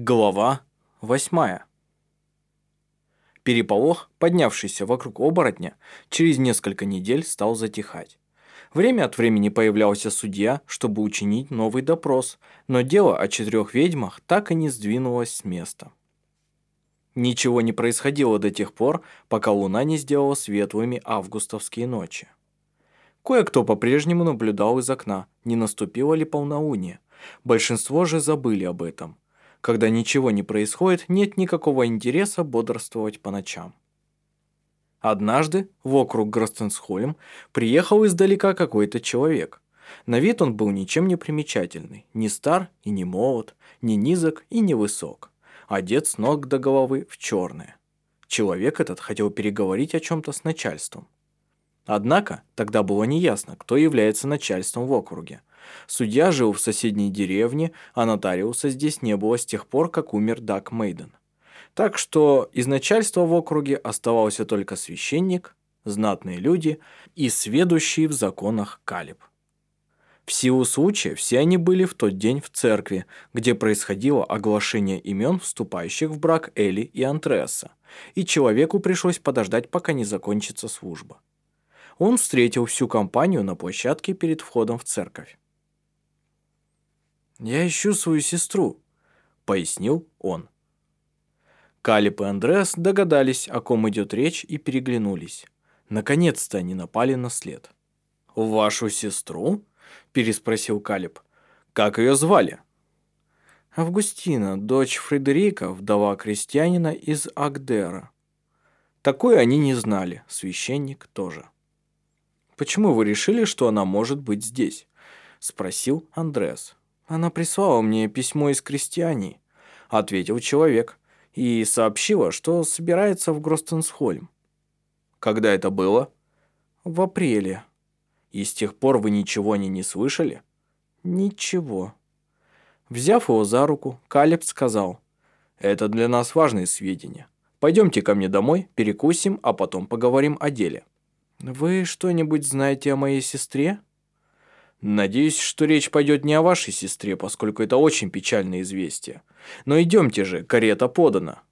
Глава восьмая. Переполох, поднявшийся вокруг оборотня, через несколько недель стал затихать. Время от времени появлялся судья, чтобы учинить новый допрос, но дело о четырех ведьмах так и не сдвинулось с места. Ничего не происходило до тех пор, пока луна не сделала светлыми августовские ночи. Кое-кто по-прежнему наблюдал из окна, не наступило ли полнолуние. Большинство же забыли об этом – когда ничего не происходит, нет никакого интереса бодрствовать по ночам. Однажды в округ Гростенсхольм приехал издалека какой-то человек. На вид он был ничем не примечательный, не стар и не молод, не низок и не высок, одет с ног до головы в черное. Человек этот хотел переговорить о чем-то с начальством. Однако тогда было неясно, кто является начальством в округе. Судья жил в соседней деревне, а нотариуса здесь не было с тех пор, как умер Дак Мейден. Так что из начальства в округе оставался только священник, знатные люди и сведущий в законах Калиб. В силу случая все они были в тот день в церкви, где происходило оглашение имен вступающих в брак Эли и Антреаса, и человеку пришлось подождать, пока не закончится служба. Он встретил всю компанию на площадке перед входом в церковь. «Я ищу свою сестру», — пояснил он. Калип и Андреас догадались, о ком идет речь, и переглянулись. Наконец-то они напали на след. «Вашу сестру?» – переспросил Калип. «Как ее звали?» «Августина, дочь Фредерика, вдова крестьянина из Агдера». Такое они не знали, священник тоже. «Почему вы решили, что она может быть здесь?» – спросил Андреас. «Она прислала мне письмо из крестьяне», — ответил человек, и сообщила, что собирается в Гростенсхольм. «Когда это было?» «В апреле». «И с тех пор вы ничего о ней не слышали?» «Ничего». Взяв его за руку, Калеб сказал, «Это для нас важные сведения. Пойдемте ко мне домой, перекусим, а потом поговорим о деле». «Вы что-нибудь знаете о моей сестре?» Надеюсь, что речь пойдет не о вашей сестре, поскольку это очень печальное известие. Но идемте же, карета подана».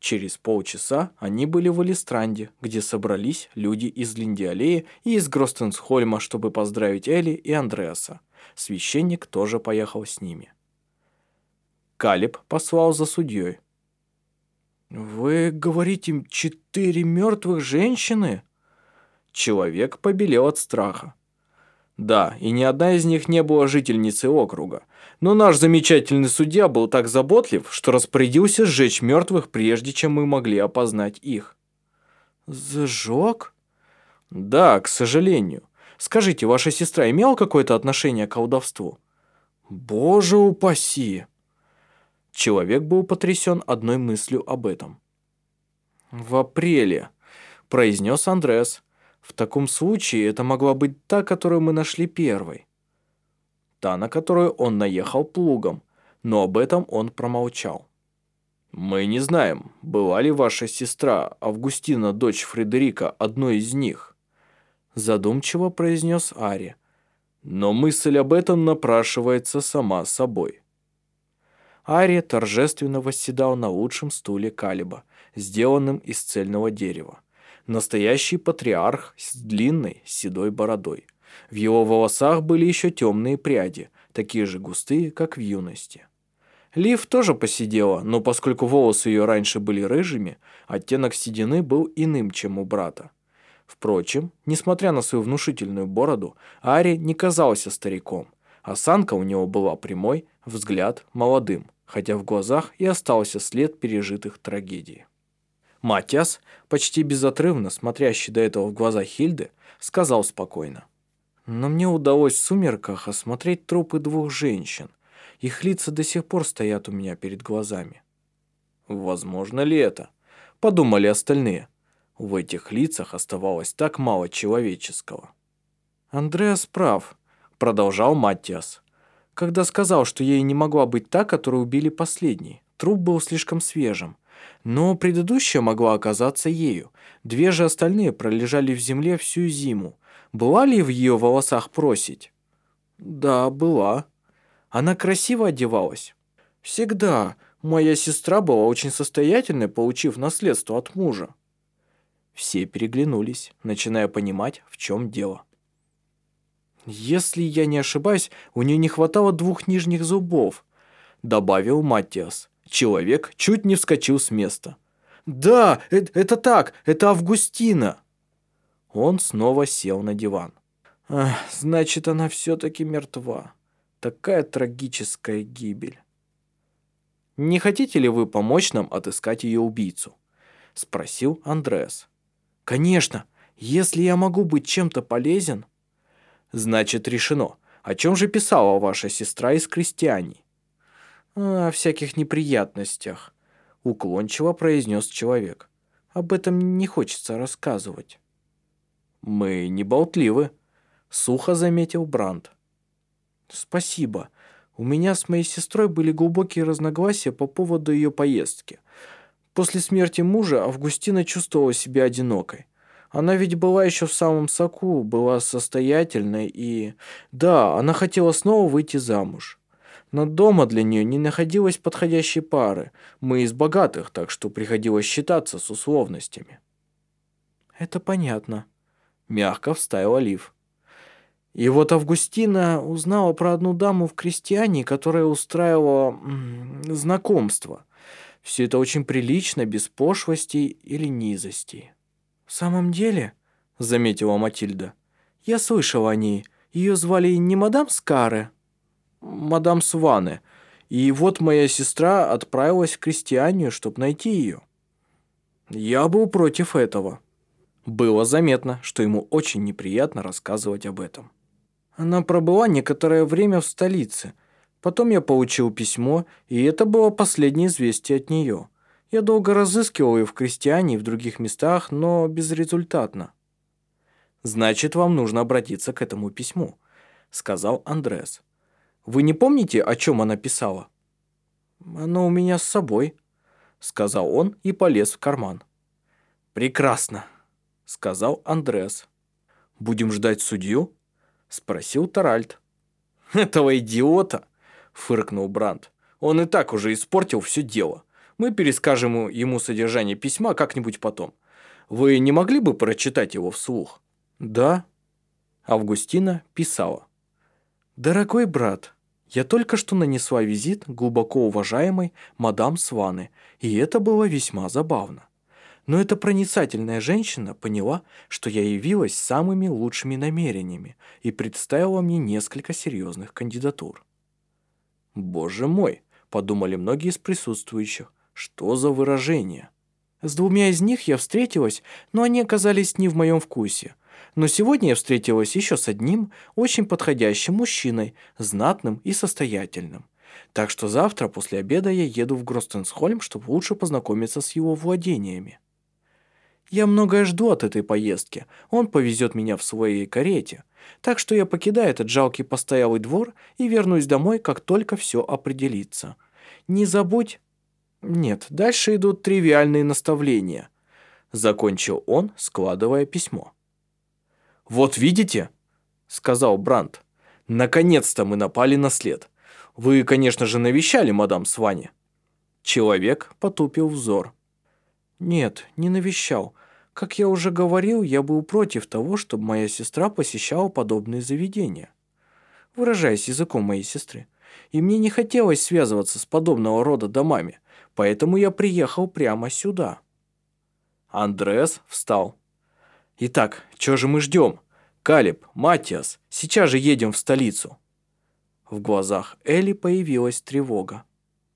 Через полчаса они были в Элистранде, где собрались люди из Линдиалеи и из Гростенсхольма, чтобы поздравить Элли и Андреаса. Священник тоже поехал с ними. Калиб послал за судьей. «Вы говорите, четыре мертвых женщины?» Человек побелел от страха. Да, и ни одна из них не была жительницей округа. Но наш замечательный судья был так заботлив, что распорядился сжечь мертвых, прежде чем мы могли опознать их. Зажег? Да, к сожалению. Скажите, ваша сестра имела какое-то отношение к колдовству? Боже упаси! Человек был потрясен одной мыслью об этом. «В апреле», – произнес Андрес. В таком случае это могла быть та, которую мы нашли первой. Та, на которую он наехал плугом, но об этом он промолчал. «Мы не знаем, была ли ваша сестра Августина, дочь Фредерика, одной из них», задумчиво произнес Ари. «Но мысль об этом напрашивается сама собой». Ари торжественно восседал на лучшем стуле Калиба, сделанном из цельного дерева. Настоящий патриарх с длинной седой бородой. В его волосах были еще темные пряди, такие же густые, как в юности. Лив тоже посидела, но поскольку волосы ее раньше были рыжими, оттенок седины был иным, чем у брата. Впрочем, несмотря на свою внушительную бороду, Ари не казался стариком. Осанка у него была прямой, взгляд молодым, хотя в глазах и остался след пережитых трагедий. Матиас, почти безотрывно смотрящий до этого в глаза Хильды, сказал спокойно. «Но мне удалось в сумерках осмотреть трупы двух женщин. Их лица до сих пор стоят у меня перед глазами». «Возможно ли это?» – подумали остальные. В этих лицах оставалось так мало человеческого. «Андреас прав», – продолжал Матиас, когда сказал, что ей не могла быть та, которую убили последней. Труп был слишком свежим – но предыдущая могла оказаться ею. Две же остальные пролежали в земле всю зиму. Была ли в ее волосах просить? Да, была. Она красиво одевалась. Всегда. Моя сестра была очень состоятельной, получив наследство от мужа. Все переглянулись, начиная понимать, в чем дело. «Если я не ошибаюсь, у нее не хватало двух нижних зубов», добавил Матиас. Человек чуть не вскочил с места. «Да, это, это так, это Августина!» Он снова сел на диван. «Значит, она все-таки мертва. Такая трагическая гибель». «Не хотите ли вы помочь нам отыскать ее убийцу?» Спросил Андреас. «Конечно, если я могу быть чем-то полезен...» «Значит, решено. О чем же писала ваша сестра из крестьяне?» «О всяких неприятностях», — уклончиво произнес человек. «Об этом не хочется рассказывать». «Мы не болтливы», — сухо заметил Бранд. «Спасибо. У меня с моей сестрой были глубокие разногласия по поводу ее поездки. После смерти мужа Августина чувствовала себя одинокой. Она ведь была еще в самом соку, была состоятельной и... Да, она хотела снова выйти замуж. Но дома для нее не находилось подходящей пары. Мы из богатых, так что приходилось считаться с условностями. «Это понятно», — мягко вставил Олив. И вот Августина узнала про одну даму в крестьяне, которая устраивала знакомство. Все это очень прилично, без пошлостей или низостей. «В самом деле», — заметила Матильда, — «я слышала о ней. Ее звали не мадам Скаре?» «Мадам Сване. И вот моя сестра отправилась в крестьянию, чтобы найти ее». Я был против этого. Было заметно, что ему очень неприятно рассказывать об этом. Она пробыла некоторое время в столице. Потом я получил письмо, и это было последнее известие от нее. Я долго разыскивал ее в крестьяне и в других местах, но безрезультатно. «Значит, вам нужно обратиться к этому письму», — сказал Андрес. «Вы не помните, о чем она писала?» «Оно у меня с собой», — сказал он и полез в карман. «Прекрасно», — сказал Андрес. «Будем ждать судью?» — спросил Таральд. «Этого идиота!» — фыркнул Бранд. «Он и так уже испортил все дело. Мы перескажем ему содержание письма как-нибудь потом. Вы не могли бы прочитать его вслух?» «Да». Августина писала. «Дорогой брат, я только что нанесла визит глубоко уважаемой мадам Сваны, и это было весьма забавно. Но эта проницательная женщина поняла, что я явилась самыми лучшими намерениями и представила мне несколько серьезных кандидатур. «Боже мой!» – подумали многие из присутствующих. «Что за выражение?» С двумя из них я встретилась, но они оказались не в моем вкусе. Но сегодня я встретилась еще с одним очень подходящим мужчиной, знатным и состоятельным. Так что завтра после обеда я еду в Гростенсхольм, чтобы лучше познакомиться с его владениями. Я многое жду от этой поездки. Он повезет меня в своей карете. Так что я покидаю этот жалкий постоялый двор и вернусь домой, как только все определится. Не забудь... Нет, дальше идут тривиальные наставления. Закончил он, складывая письмо. «Вот видите?» — сказал Брандт. «Наконец-то мы напали на след. Вы, конечно же, навещали мадам Свани». Человек потупил взор. «Нет, не навещал. Как я уже говорил, я был против того, чтобы моя сестра посещала подобные заведения. Выражаясь языком моей сестры. И мне не хотелось связываться с подобного рода домами, поэтому я приехал прямо сюда». Андрес встал. «Итак, что же мы ждем? Калиб, Матиас, сейчас же едем в столицу». В глазах Элли появилась тревога.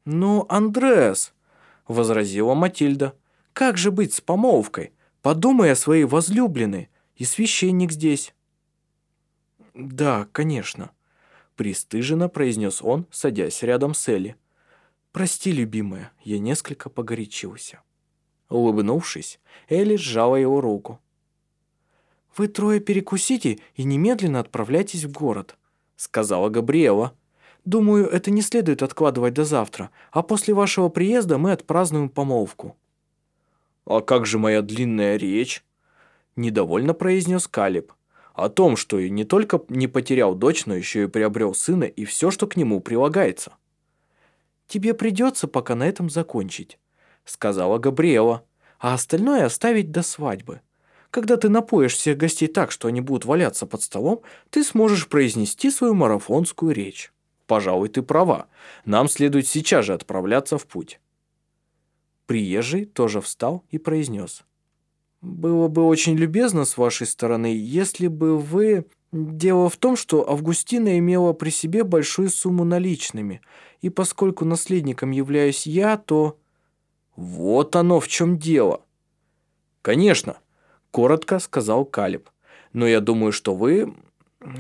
«Ну, Андрес!» – возразила Матильда. Как же быть с помолвкой? Подумай о своей возлюбленной, и священник здесь». «Да, конечно», – пристыженно произнес он, садясь рядом с Элли. «Прости, любимая, я несколько погорячился». Улыбнувшись, Элли сжала его руку. «Вы трое перекусите и немедленно отправляйтесь в город», – сказала Габриэла. «Думаю, это не следует откладывать до завтра, а после вашего приезда мы отпразднуем помолвку». «А как же моя длинная речь?» Недовольно произнес Калиб. О том, что и не только не потерял дочь, но еще и приобрел сына и все, что к нему прилагается. тебе придется пока на этом закончить», — сказала Габриэла, «а остальное оставить до свадьбы. Когда ты напоишь всех гостей так, что они будут валяться под столом, ты сможешь произнести свою марафонскую речь. Пожалуй, ты права. Нам следует сейчас же отправляться в путь». Приезжий тоже встал и произнес. «Было бы очень любезно с вашей стороны, если бы вы...» Дело в том, что Августина имела при себе большую сумму наличными, и поскольку наследником являюсь я, то... Вот оно в чем дело. Конечно, коротко сказал Калиб. Но я думаю, что вы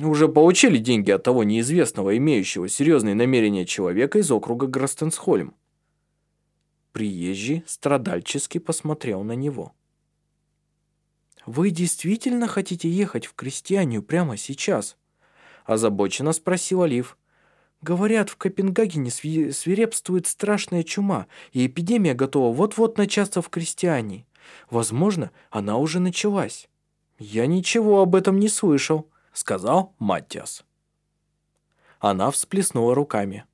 уже получили деньги от того неизвестного, имеющего серьезные намерения человека из округа Грастенсхольм. Приезжий страдальчески посмотрел на него. «Вы действительно хотите ехать в Крестьянию прямо сейчас?» Озабоченно спросил Олив. «Говорят, в Копенгагене свирепствует страшная чума, и эпидемия готова вот-вот начаться в Крестьянии. Возможно, она уже началась». «Я ничего об этом не слышал», — сказал Маттиас. Она всплеснула руками.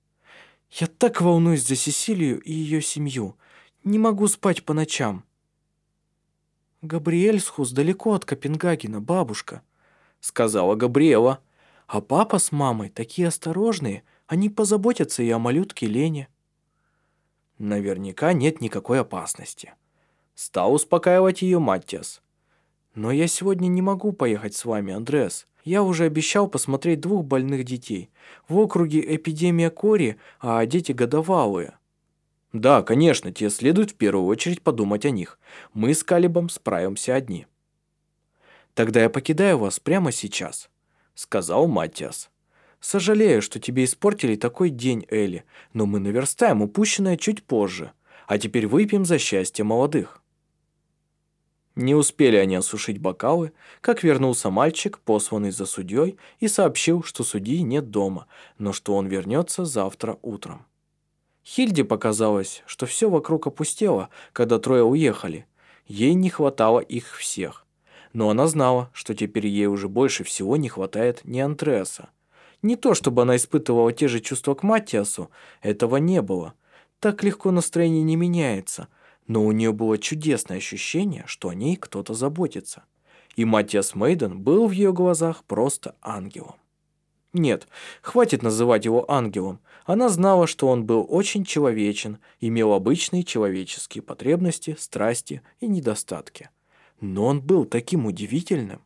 «Я так волнуюсь за Сесилию и ее семью. Не могу спать по ночам. «Габриэльсхус далеко от Копенгагена, бабушка», — сказала Габриэла. «А папа с мамой такие осторожные, они позаботятся и о малютке Лене». «Наверняка нет никакой опасности», — стал успокаивать ее Маттиас. «Но я сегодня не могу поехать с вами, Андрес. Я уже обещал посмотреть двух больных детей. В округе эпидемия кори, а дети годовалые. Да, конечно, тебе следует в первую очередь подумать о них. Мы с Калибом справимся одни. Тогда я покидаю вас прямо сейчас, сказал Матиас. Сожалею, что тебе испортили такой день, Элли, но мы наверстаем упущенное чуть позже. А теперь выпьем за счастье молодых. Не успели они осушить бокалы, как вернулся мальчик, посланный за судьей, и сообщил, что судьи нет дома, но что он вернется завтра утром. Хильде показалось, что все вокруг опустело, когда трое уехали. Ей не хватало их всех. Но она знала, что теперь ей уже больше всего не хватает не Андреаса. Не то, чтобы она испытывала те же чувства к Матиасу, этого не было. Так легко настроение не меняется, но у нее было чудесное ощущение, что о ней кто-то заботится. И Матиас Мейден был в ее глазах просто ангелом. Нет, хватит называть его ангелом. Она знала, что он был очень человечен, имел обычные человеческие потребности, страсти и недостатки. Но он был таким удивительным.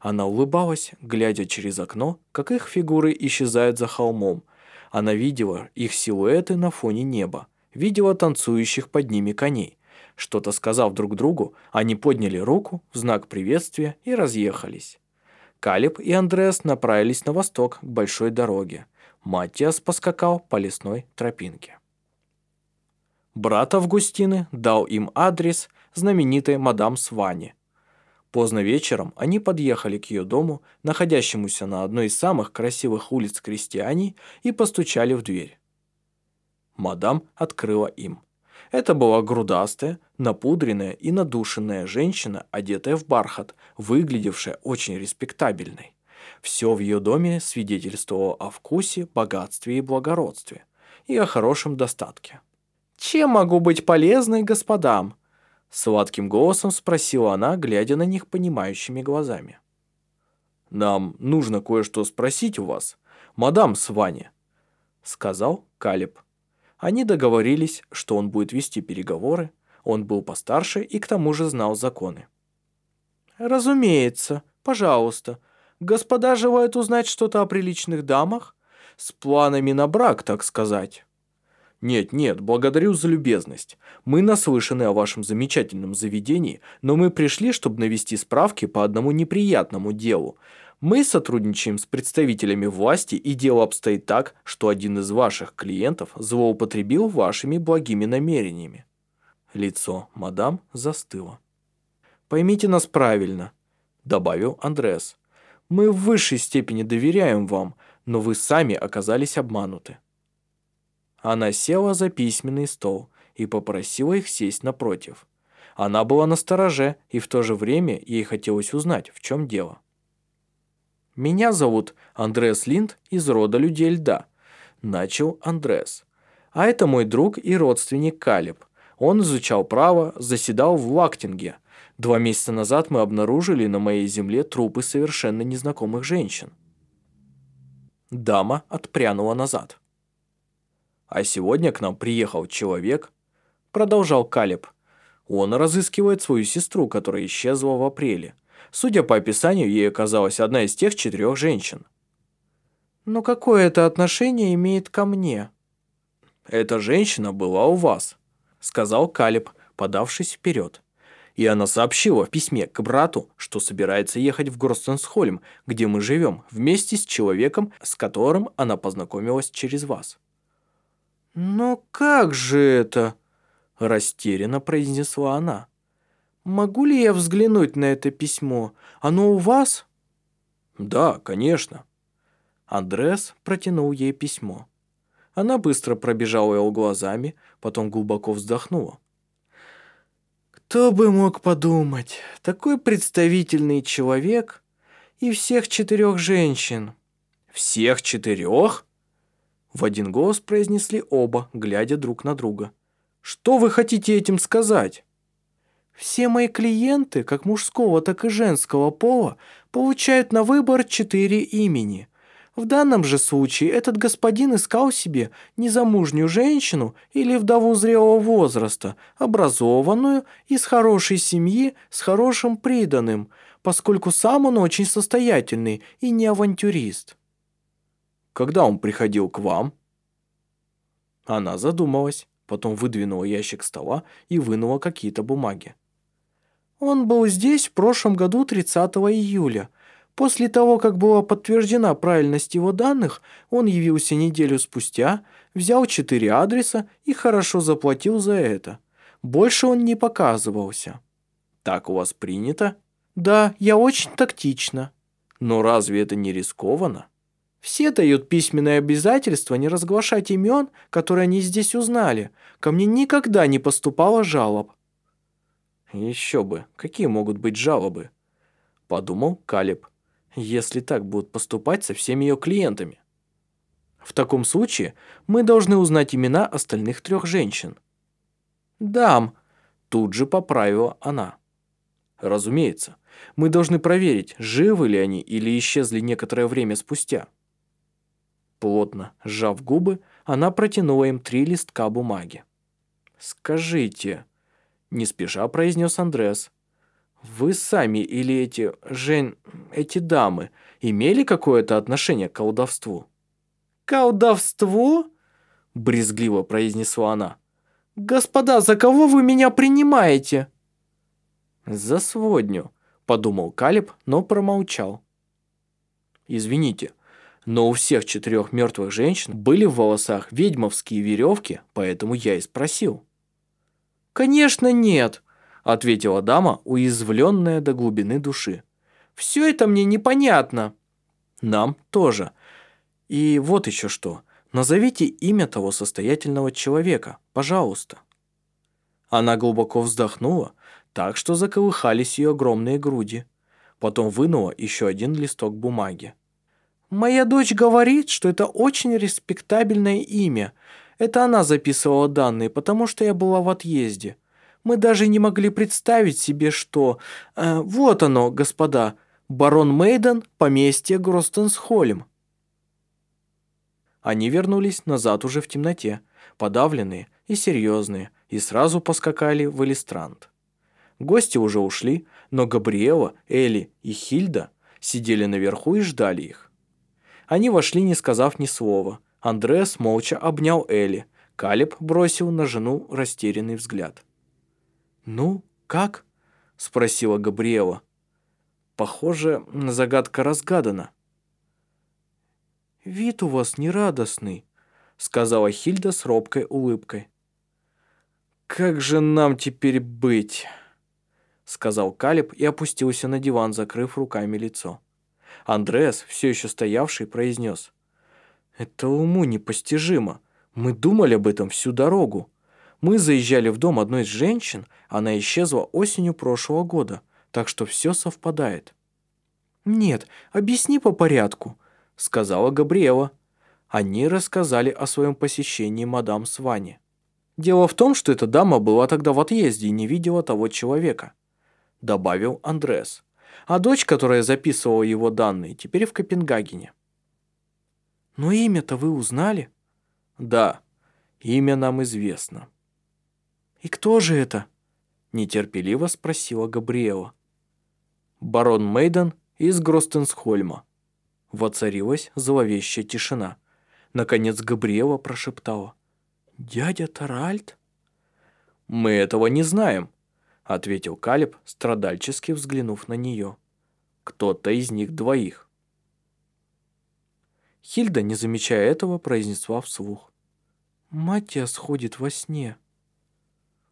Она улыбалась, глядя через окно, как их фигуры исчезают за холмом. Она видела их силуэты на фоне неба, видела танцующих под ними коней. Что-то сказав друг другу, они подняли руку в знак приветствия и разъехались. Калиб и Андреас направились на восток к большой дороге. Матиас поскакал по лесной тропинке. Брат Августины дал им адрес знаменитой мадам Свани. Поздно вечером они подъехали к ее дому, находящемуся на одной из самых красивых улиц Крестьяний, и постучали в дверь. Мадам открыла им. Это была грудастая, напудренная и надушенная женщина, одетая в бархат, выглядевшая очень респектабельной. Все в ее доме свидетельствовало о вкусе, богатстве и благородстве, и о хорошем достатке. «Чем могу быть полезной господам?» Сладким голосом спросила она, глядя на них понимающими глазами. «Нам нужно кое-что спросить у вас, мадам Свани», сказал Калиб. Они договорились, что он будет вести переговоры, он был постарше и к тому же знал законы. «Разумеется, пожалуйста», Господа желают узнать что-то о приличных дамах? С планами на брак, так сказать. Нет, нет, благодарю за любезность. Мы наслышаны о вашем замечательном заведении, но мы пришли, чтобы навести справки по одному неприятному делу. Мы сотрудничаем с представителями власти, и дело обстоит так, что один из ваших клиентов злоупотребил вашими благими намерениями. Лицо мадам застыло. «Поймите нас правильно», – добавил Андреас. Мы в высшей степени доверяем вам, но вы сами оказались обмануты». Она села за письменный стол и попросила их сесть напротив. Она была на стороже, и в то же время ей хотелось узнать, в чем дело. «Меня зовут Андреас Линд из рода людей льда», – начал Андреас. А это мой друг и родственник Калиб. Он изучал право, заседал в Лактинге. Два месяца назад мы обнаружили на моей земле трупы совершенно незнакомых женщин. Дама отпрянула назад. А сегодня к нам приехал человек, продолжал Калиб. Он разыскивает свою сестру, которая исчезла в апреле. Судя по описанию, ей оказалась одна из тех четырех женщин. Но какое это отношение имеет ко мне? Эта женщина была у вас, сказал Калиб, подавшись вперед. И она сообщила в письме к брату, что собирается ехать в Горстенсхольм, где мы живем, вместе с человеком, с которым она познакомилась через вас. «Но как же это?» – растерянно произнесла она. «Могу ли я взглянуть на это письмо? Оно у вас?» «Да, конечно». Андрес протянул ей письмо. Она быстро пробежала его глазами, потом глубоко вздохнула. «Кто бы мог подумать, такой представительный человек и всех четырех женщин». «Всех четырех?» В один голос произнесли оба, глядя друг на друга. «Что вы хотите этим сказать?» «Все мои клиенты, как мужского, так и женского пола, получают на выбор четыре имени. В данном же случае этот господин искал себе незамужнюю женщину или вдову зрелого возраста, образованную, из хорошей семьи, с хорошим приданым, поскольку сам он очень состоятельный и не авантюрист». Когда он приходил к вам?» Она задумалась, потом выдвинула ящик стола и вынула какие-то бумаги. «Он был здесь в прошлом году 30 июля. После того, как была подтверждена правильность его данных, он явился неделю спустя, взял четыре адреса и хорошо заплатил за это. Больше он не показывался». «Так у вас принято?» «Да, я очень тактична». «Но разве это не рискованно?» Все дают письменное обязательство не разглашать имен, которые они здесь узнали. Ко мне никогда не поступало жалоб». «Еще бы, какие могут быть жалобы?» Подумал Калиб, если так будут поступать со всеми ее клиентами. В таком случае мы должны узнать имена остальных трех женщин. «Дам», тут же поправила она. «Разумеется, мы должны проверить, живы ли они или исчезли некоторое время спустя». Плотно сжав губы, она протянула им три листка бумаги. «Скажите», — не спеша произнес Андрес, «вы сами или эти, Жень, эти дамы имели какое-то отношение к колдовству?» «Колдовству?» — брезгливо произнесла она. «Господа, за кого вы меня принимаете?» «За сводню», — подумал Калиб, но промолчал. «Извините», — но у всех четырех мертвых женщин были в волосах ведьмовские веревки, поэтому я и спросил. «Конечно нет», — ответила дама, уязвленная до глубины души. «Все это мне непонятно». «Нам тоже. И вот еще что. Назовите имя того состоятельного человека, пожалуйста». Она глубоко вздохнула, так что заколыхались ее огромные груди. Потом вынула еще один листок бумаги. Моя дочь говорит, что это очень респектабельное имя. Это она записывала данные, потому что я была в отъезде. Мы даже не могли представить себе, что... Э, вот оно, господа. Барон Мейден, поместье Гростенсхольм. Они вернулись назад уже в темноте, подавленные и серьезные, и сразу поскакали в Элистранд. Гости уже ушли, но Габриэла, Элли и Хильда сидели наверху и ждали их. Они вошли, не сказав ни слова. Андреас молча обнял Элли. Калиб бросил на жену растерянный взгляд. «Ну, как?» – спросила Габриэла. «Похоже, загадка разгадана». «Вид у вас нерадостный», – сказала Хильда с робкой улыбкой. «Как же нам теперь быть?» – сказал Калиб и опустился на диван, закрыв руками лицо. Андреас, все еще стоявший, произнес. «Это уму непостижимо. Мы думали об этом всю дорогу. Мы заезжали в дом одной из женщин, она исчезла осенью прошлого года, так что все совпадает». «Нет, объясни по порядку», — сказала Габриэла. Они рассказали о своем посещении мадам Свани. Дело в том, что эта дама была тогда в отъезде и не видела того человека, добавил Андрес. А дочь, которая записывала его данные, теперь в Копенгагене. Но имя-то вы узнали? Да, имя нам известно. И кто же это? Нетерпеливо спросила Габриэла. Барон Мейден из Гростенсхольма. Воцарилась зловещая тишина. Наконец Габриэла прошептала. «Дядя Таральд?» «Мы этого не знаем», — ответил Калиб, страдальчески взглянув на нее. «Кто-то из них двоих». Хильда, не замечая этого, произнесла вслух. «Матиас ходит во сне».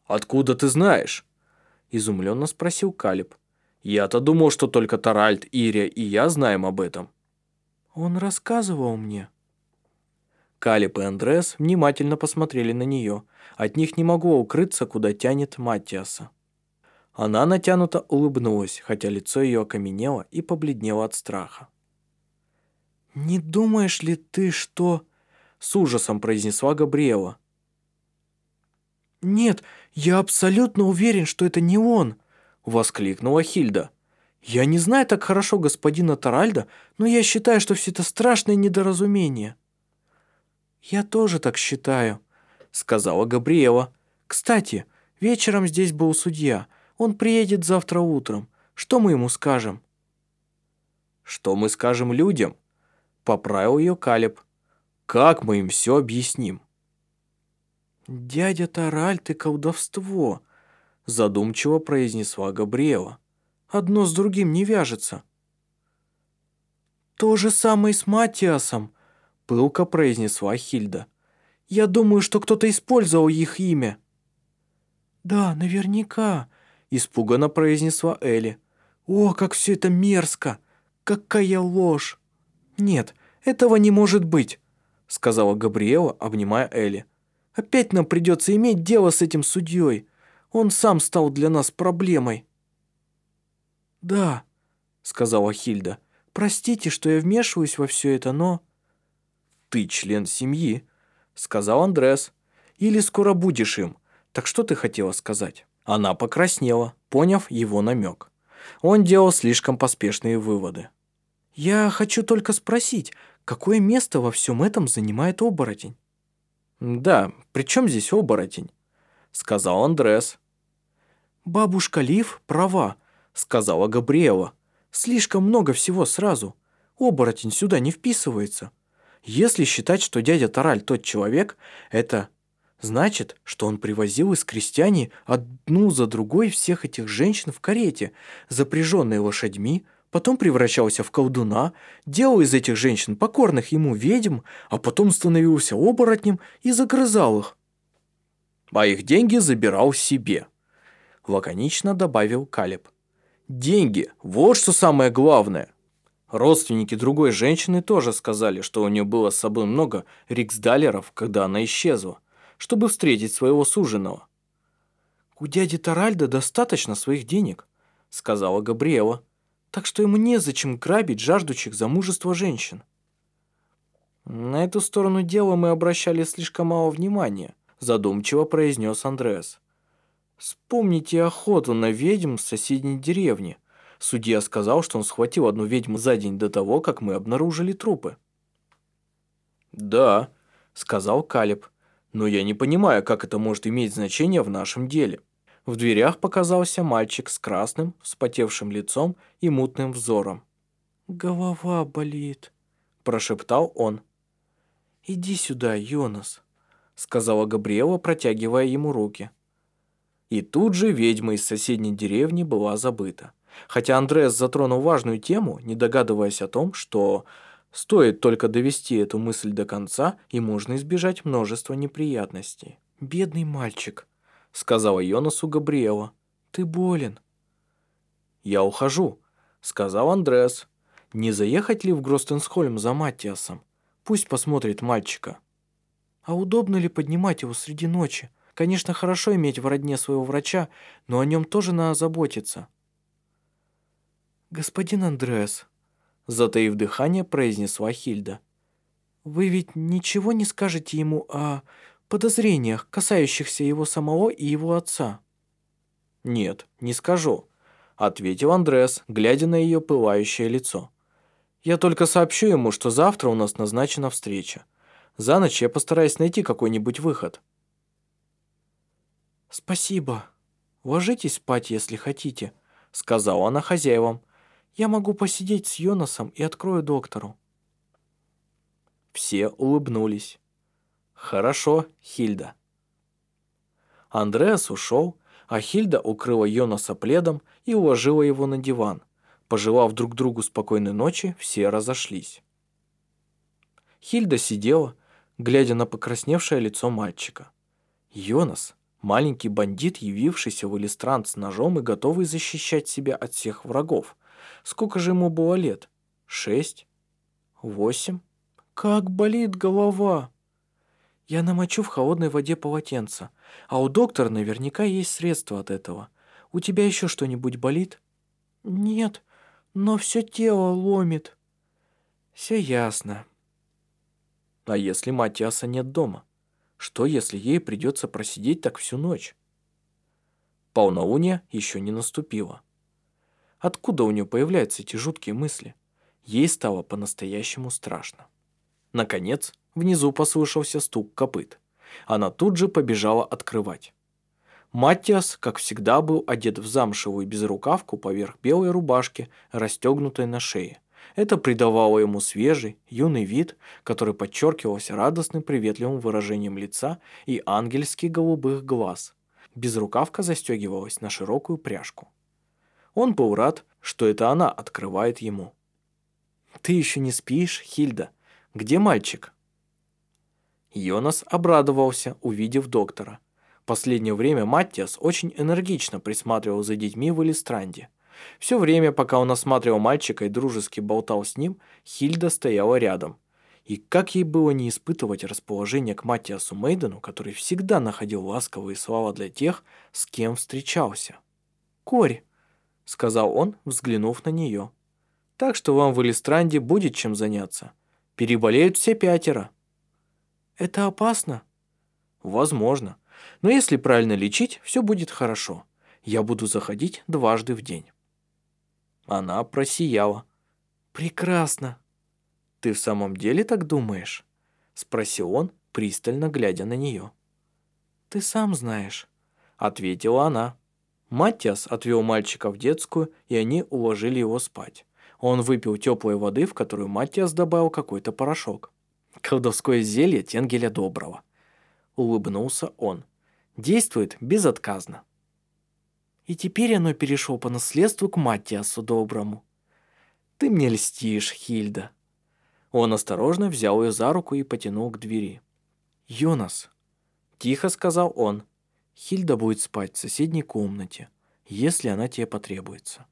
«Откуда ты знаешь?» — изумленно спросил Калиб. «Я-то думал, что только Таральд, Ирия и я знаем об этом». «Он рассказывал мне». Калиб и Андрес внимательно посмотрели на нее. От них не могло укрыться, куда тянет Матиаса. Она натянуто улыбнулась, хотя лицо ее окаменело и побледнело от страха. «Не думаешь ли ты, что...» С ужасом произнесла Габриэла. «Нет, я абсолютно уверен, что это не он!» Воскликнула Хильда. «Я не знаю так хорошо господина Таральда, но я считаю, что все это страшное недоразумение». «Я тоже так считаю», — сказала Габриэла. «Кстати, вечером здесь был судья. Он приедет завтра утром. Что мы ему скажем?» «Что мы скажем людям?» — поправил ее Калеб. «Как мы им все объясним?» «Дядя Таральд и колдовство», — задумчиво произнесла Габриэла. «Одно с другим не вяжется». «То же самое и с Матиасом», — пылко произнесла Хильда. «Я думаю, что кто-то использовал их имя». «Да, наверняка», — испуганно произнесла Элли. «О, как все это мерзко! Какая ложь!» «Нет, этого не может быть», — сказала Габриэла, обнимая Элли. «Опять нам придется иметь дело с этим судьей. Он сам стал для нас проблемой». «Да», — сказала Хильда. «Простите, что я вмешиваюсь во все это, но...» «Ты член семьи», — сказал Андрес. «Или скоро будешь им. Так что ты хотела сказать?» Она покраснела, поняв его намек. Он делал слишком поспешные выводы. «Я хочу только спросить, какое место во всем этом занимает оборотень?» «Да, при чем здесь оборотень?» — сказал Андрес. «Бабушка Лив права», — сказала Габриэла. «Слишком много всего сразу. Оборотень сюда не вписывается. Если считать, что дядя Тараль тот человек, это значит, что он привозил из крестьяне одну за другой всех этих женщин в карете, запряженной лошадьми, потом превращался в колдуна, делал из этих женщин покорных ему ведьм, а потом становился оборотнем и загрызал их. А их деньги забирал себе, лаконично добавил Калеб. Деньги, вот что самое главное. Родственники другой женщины тоже сказали, что у нее было с собой много риксдалеров, когда она исчезла, чтобы встретить своего суженого. «У дяди Таральда достаточно своих денег», — сказала Габриэла так что ему незачем грабить жаждущих замужества женщин. На эту сторону дела мы обращали слишком мало внимания, задумчиво произнес Андреас. Вспомните охоту на ведьм в соседней деревне. Судья сказал, что он схватил одну ведьму за день до того, как мы обнаружили трупы. «Да», — сказал Калиб, — «но я не понимаю, как это может иметь значение в нашем деле». В дверях показался мальчик с красным, вспотевшим лицом и мутным взором. «Голова болит», – прошептал он. «Иди сюда, Йонас», – сказала Габриэла, протягивая ему руки. И тут же ведьма из соседней деревни была забыта. Хотя Андреас затронул важную тему, не догадываясь о том, что стоит только довести эту мысль до конца, и можно избежать множества неприятностей. «Бедный мальчик», — сказала Йонасу Габриэла. «Ты болен». «Я ухожу», — сказал Андреас. «Не заехать ли в Гростенсхольм за Маттиасом? Пусть посмотрит мальчика». «А удобно ли поднимать его среди ночи? Конечно, хорошо иметь в родне своего врача, но о нем тоже надо заботиться». «Господин Андреас», — затаив дыхание, произнесла Хильда. Вы ведь ничего не скажете ему о подозрениях, касающихся его самого и его отца?» «Нет, не скажу», — ответил Андрес, глядя на ее пылающее лицо. «Я только сообщу ему, что завтра у нас назначена встреча. За ночь я постараюсь найти какой-нибудь выход». «Спасибо. Ложитесь спать, если хотите», — сказала она хозяевам. «Я могу посидеть с Йонасом и открою доктору». Все улыбнулись. «Хорошо, Хильда». Андреас ушел, а Хильда укрыла Йонаса пледом и уложила его на диван. Пожелав друг другу спокойной ночи, все разошлись. Хильда сидела, глядя на покрасневшее лицо мальчика. Йонас, маленький бандит, явившийся в Элистранд с ножом и готовый защищать себя от всех врагов. Сколько же ему было лет? Шесть? Восемь? Как болит голова! Я намочу в холодной воде полотенце, а у доктора наверняка есть средства от этого. У тебя еще что-нибудь болит? Нет, но все тело ломит. Все ясно. А если Матиаса нет дома? Что, если ей придется просидеть так всю ночь? Полнолуние еще не наступило. Откуда у нее появляются эти жуткие мысли? Ей стало по-настоящему страшно. Наконец, внизу послышался стук копыт. Она тут же побежала открывать. Маттиас, как всегда, был одет в замшевую безрукавку поверх белой рубашки, расстегнутой на шее. Это придавало ему свежий, юный вид, который подчеркивался радостным приветливым выражением лица и ангельски голубых глаз. Безрукавка застегивалась на широкую пряжку. Он был рад, что это она открывает ему. «Ты еще не спишь, Хильда?» Где мальчик?» Йонас обрадовался, увидев доктора. Последнее время Маттиас очень энергично присматривал за детьми в Элистранде. Все время, пока он осматривал мальчика и дружески болтал с ним, Хильда стояла рядом. И как ей было не испытывать расположение к Маттиасу Мейдену, который всегда находил ласковые слова для тех, с кем встречался. «Кори», — сказал он, взглянув на нее. «Так что вам в Элистранде будет чем заняться. Переболеют все пятеро. Это опасно? Возможно. Но если правильно лечить, все будет хорошо. Я буду заходить дважды в день. Она просияла. Прекрасно. Ты в самом деле так думаешь? Спросил он, пристально глядя на нее. Ты сам знаешь. Ответила она. Маттиас отвел мальчика в детскую, и они уложили его спать. Он выпил теплой воды, в которую Матиас добавил какой-то порошок. «Колдовское зелье Тенгеля Доброго». Улыбнулся он. «Действует безотказно». И теперь оно перешло по наследству к Матиасу Доброму. «Ты мне льстишь, Хильда». Он осторожно взял ее за руку и потянул к двери. «Йонас», — тихо сказал он, — «Хильда будет спать в соседней комнате, если она тебе потребуется».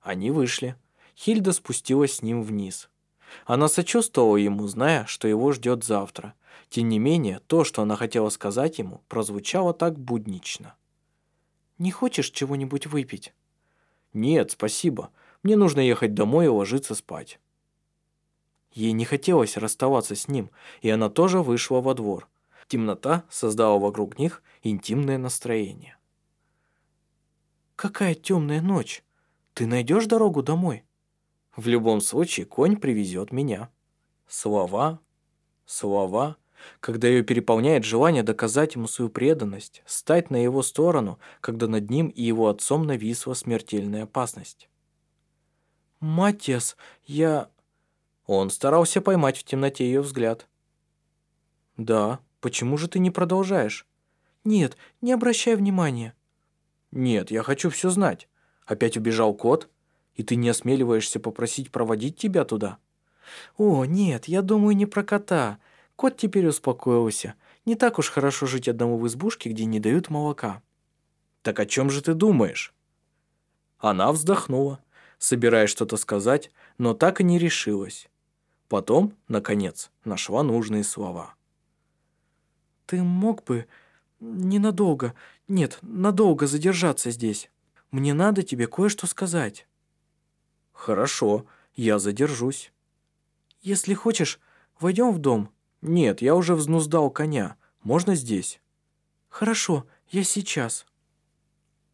Они вышли. Хильда спустилась с ним вниз. Она сочувствовала ему, зная, что его ждет завтра. Тем не менее, то, что она хотела сказать ему, прозвучало так буднично. «Не хочешь чего-нибудь выпить?» «Нет, спасибо. Мне нужно ехать домой и ложиться спать». Ей не хотелось расставаться с ним, и она тоже вышла во двор. Темнота создала вокруг них интимное настроение. «Какая темная ночь! Ты найдешь дорогу домой?» В любом случае, конь привезет меня. Слова, слова, когда ее переполняет желание доказать ему свою преданность, стать на его сторону, когда над ним и его отцом нависла смертельная опасность. «Матиас, я...» Он старался поймать в темноте ее взгляд. «Да, почему же ты не продолжаешь?» «Нет, не обращай внимания». «Нет, я хочу все знать. Опять убежал кот?» И ты не осмеливаешься попросить проводить тебя туда?» «О, нет, я думаю не про кота. Кот теперь успокоился. Не так уж хорошо жить одному в избушке, где не дают молока». «Так о чем же ты думаешь?» Она вздохнула, собираясь что-то сказать, но так и не решилась. Потом, наконец, нашла нужные слова. «Ты мог бы ненадолго, нет, надолго задержаться здесь. Мне надо тебе кое-что сказать». «Хорошо, я задержусь». «Если хочешь, Войдем в дом?» «Нет, я уже взнуздал коня. Можно здесь?» «Хорошо, я сейчас».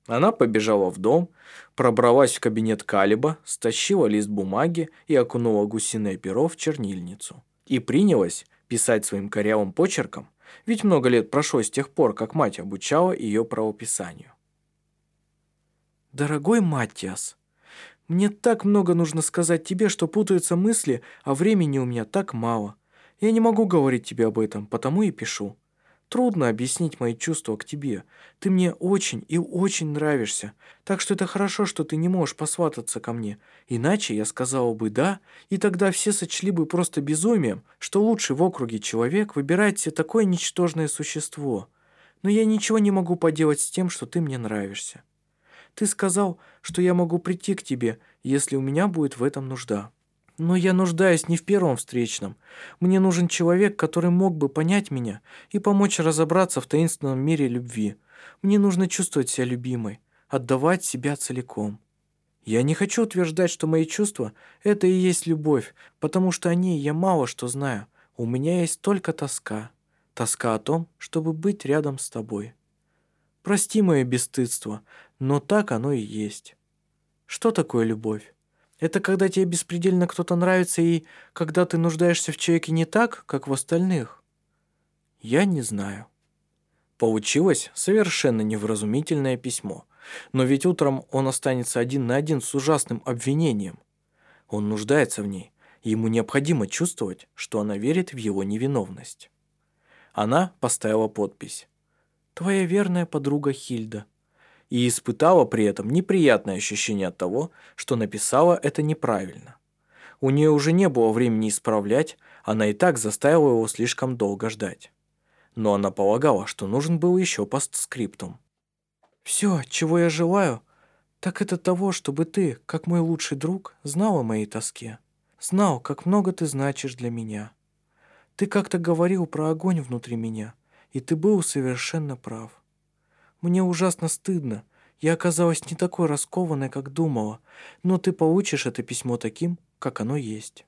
Она побежала в дом, пробралась в кабинет Калиба, стащила лист бумаги и окунула гусиное перо в чернильницу. И принялась писать своим корявым почерком, ведь много лет прошло с тех пор, как мать обучала ее правописанию. «Дорогой Матиас, мне так много нужно сказать тебе, что путаются мысли, а времени у меня так мало. Я не могу говорить тебе об этом, потому и пишу. Трудно объяснить мои чувства к тебе. Ты мне очень и очень нравишься. Так что это хорошо, что ты не можешь посвататься ко мне. Иначе я сказала бы «да», и тогда все сочли бы просто безумием, что лучший в округе человек выбирает себе такое ничтожное существо. Но я ничего не могу поделать с тем, что ты мне нравишься. Ты сказал, что я могу прийти к тебе, если у меня будет в этом нужда. Но я нуждаюсь не в первом встречном. Мне нужен человек, который мог бы понять меня и помочь разобраться в таинственном мире любви. Мне нужно чувствовать себя любимой, отдавать себя целиком. Я не хочу утверждать, что мои чувства – это и есть любовь, потому что о ней я мало что знаю. У меня есть только тоска. Тоска о том, чтобы быть рядом с тобой. Прости мое бесстыдство, но так оно и есть. Что такое любовь? Это когда тебе беспредельно кто-то нравится и когда ты нуждаешься в человеке не так, как в остальных? Я не знаю. Получилось совершенно невразумительное письмо. Но ведь утром он останется один на один с ужасным обвинением. Он нуждается в ней, ему необходимо чувствовать, что она верит в его невиновность. Она поставила подпись. «Твоя верная подруга Хильда» и испытала при этом неприятное ощущение от того, что написала это неправильно. У нее уже не было времени исправлять, она и так заставила его слишком долго ждать. Но она полагала, что нужен был еще постскриптум. «Все, чего я желаю, так это того, чтобы ты, как мой лучший друг, знал о моей тоске. Знал, как много ты значишь для меня. Ты как-то говорил про огонь внутри меня, и ты был совершенно прав. Мне ужасно стыдно. Я оказалась не такой раскованной, как думала, но ты получишь это письмо таким, как оно есть».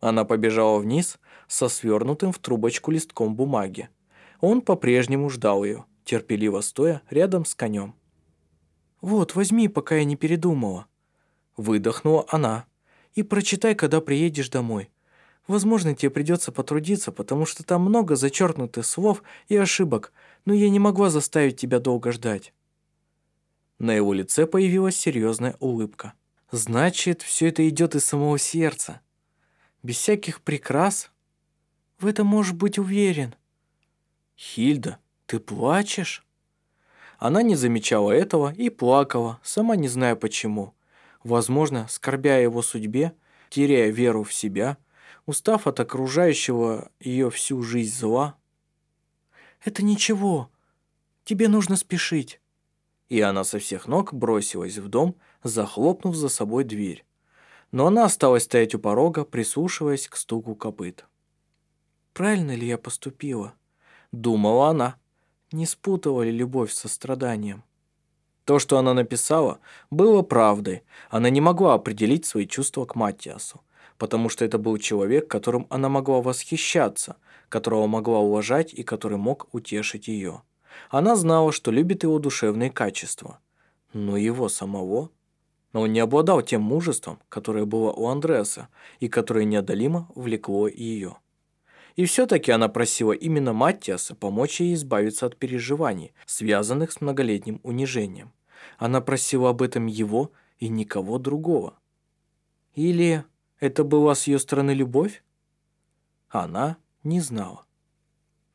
Она побежала вниз со свернутым в трубочку листком бумаги. Он по-прежнему ждал ее, терпеливо стоя рядом с конем. «Вот, возьми, пока я не передумала». Выдохнула она. «И прочитай, когда приедешь домой. Возможно, тебе придется потрудиться, потому что там много зачеркнутых слов и ошибок, но я не могла заставить тебя долго ждать». На его лице появилась серьезная улыбка. «Значит, все это идет из самого сердца. Без всяких прикрас? В этом можешь быть уверен». «Хильда, ты плачешь?» Она не замечала этого и плакала, сама не зная почему. Возможно, скорбя его судьбе, теряя веру в себя, устав от окружающего ее всю жизнь зла, «Это ничего. Тебе нужно спешить». И она со всех ног бросилась в дом, захлопнув за собой дверь. Но она осталась стоять у порога, прислушиваясь к стуку копыт. «Правильно ли я поступила?» Думала она. Не спутала ли любовь со страданием? То, что она написала, было правдой. Она не могла определить свои чувства к Матиасу, потому что это был человек, которым она могла восхищаться, которого могла уважать и который мог утешить ее. Она знала, что любит его душевные качества. Но его самого... Но он не обладал тем мужеством, которое было у Андреаса и которое неодолимо влекло ее. И все-таки она просила именно Маттиаса помочь ей избавиться от переживаний, связанных с многолетним унижением. Она просила об этом его и никого другого. Или это была с ее стороны любовь? Она не знала.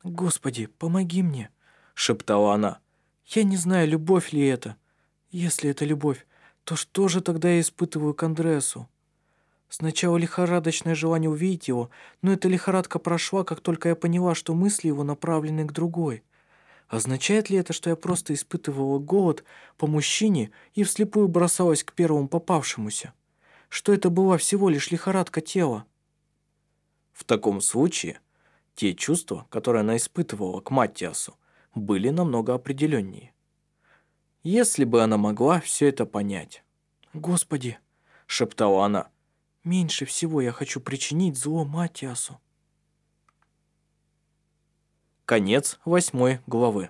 «Господи, помоги мне!» — шептала она. «Я не знаю, любовь ли это. Если это любовь, то что же тогда я испытываю к Андресу? Сначала лихорадочное желание увидеть его, но эта лихорадка прошла, как только я поняла, что мысли его направлены к другой. Означает ли это, что я просто испытывала голод по мужчине и вслепую бросалась к первому попавшемуся? Что это была всего лишь лихорадка тела? В таком случае те чувства, которые она испытывала к Маттиасу, были намного определеннее. Если бы она могла все это понять. «Господи!» – шептала она. Меньше всего я хочу причинить зло Матиасу. Конец восьмой главы.